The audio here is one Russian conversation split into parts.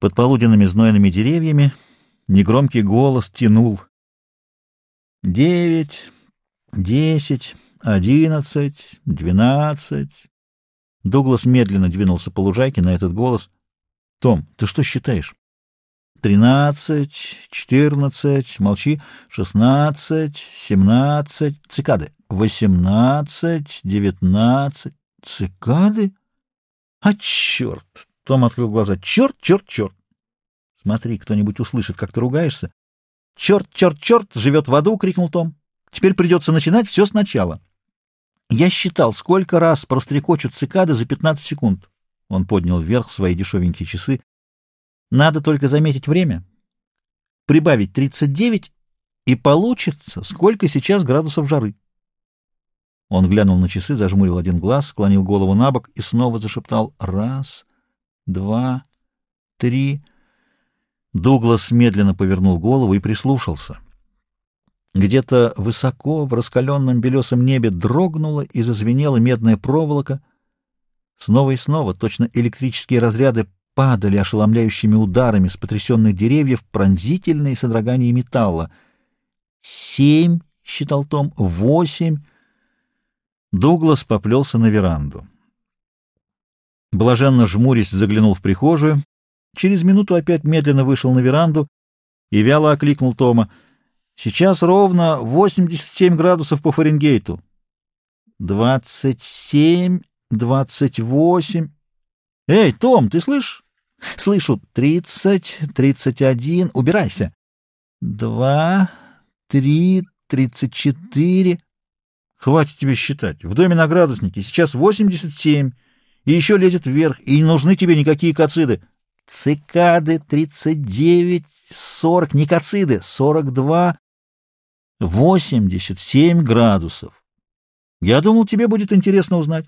Под полуденными знойными деревьями негромкий голос тянул. Девять, десять, одиннадцать, двенадцать. Дуглас медленно двинулся по лужайке на этот голос. — Том, ты что считаешь? — Тринадцать, четырнадцать, молчи, шестнадцать, семнадцать, цикады, восемнадцать, девятнадцать, цикады? А черт! Том открыл глаза. «Черт, черт, черт!» «Смотри, кто-нибудь услышит, как ты ругаешься». «Черт, черт, черт! Живет в аду!» — крикнул Том. «Теперь придется начинать все сначала». Я считал, сколько раз прострекочут цикады за 15 секунд. Он поднял вверх свои дешевенькие часы. Надо только заметить время. Прибавить 39, и получится, сколько сейчас градусов жары. Он глянул на часы, зажмурил один глаз, склонил голову на бок и снова зашептал «раз, два, три. Дуглас медленно повернул голову и прислушался. Где-то высоко в раскаленном белесом небе дрогнула и зазвенела медная проволока. Снова и снова точно электрические разряды падали ошеломляющими ударами с потрясенных деревьев пронзительные содрогания металла. «Семь!» — считал Том. «Восемь!» Дуглас поплелся на веранду. Блаженно жмурясь, заглянул в прихожую. Через минуту опять медленно вышел на веранду и вяло окликнул Тома. «Сейчас ровно 87 градусов по Фаренгейту». «Двадцать семь, двадцать восемь...» «Эй, Том, ты слышишь?» «Слышу. Тридцать, тридцать один. Убирайся». «Два, три, тридцать четыре...» «Хватит тебе считать. В доме на градуснике сейчас восемьдесят семь» и еще лезет вверх, и не нужны тебе никакие кациды. Цикады 39, 40, не кациды, 42, 87 градусов. Я думал, тебе будет интересно узнать.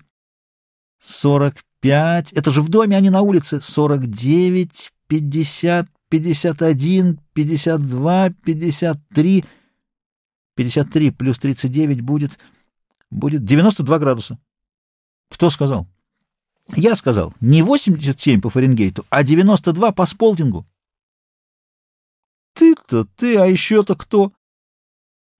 45, это же в доме, а не на улице. 49, 50, 51, 52, 53, 53 плюс 39 будет, будет 92 градуса. Кто сказал? Я сказал, не 87 по Фаренгейту, а 92 по Сполдингу. Ты-то ты, а еще-то кто?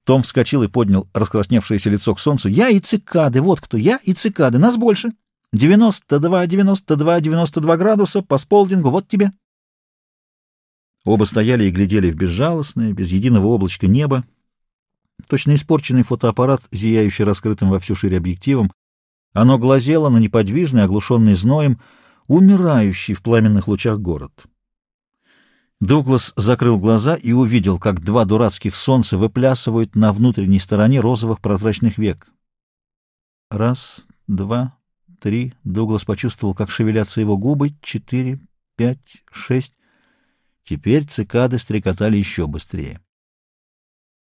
Том вскочил и поднял раскрасневшееся лицо к солнцу. Я и цикады, вот кто, я и цикады, нас больше. 92, 92, 92 градуса по Сполдингу, вот тебе. Оба стояли и глядели в безжалостное, без единого облачка небо. Точно испорченный фотоаппарат, зияющий раскрытым во всю шире объективом, оно глазело на неподвижный, оглушенный зноем, умирающий в пламенных лучах город. Дуглас закрыл глаза и увидел, как два дурацких солнца выплясывают на внутренней стороне розовых прозрачных век. Раз, два, три. Дуглас почувствовал, как шевелятся его губы. Четыре, пять, шесть. Теперь цикады стрекотали еще быстрее.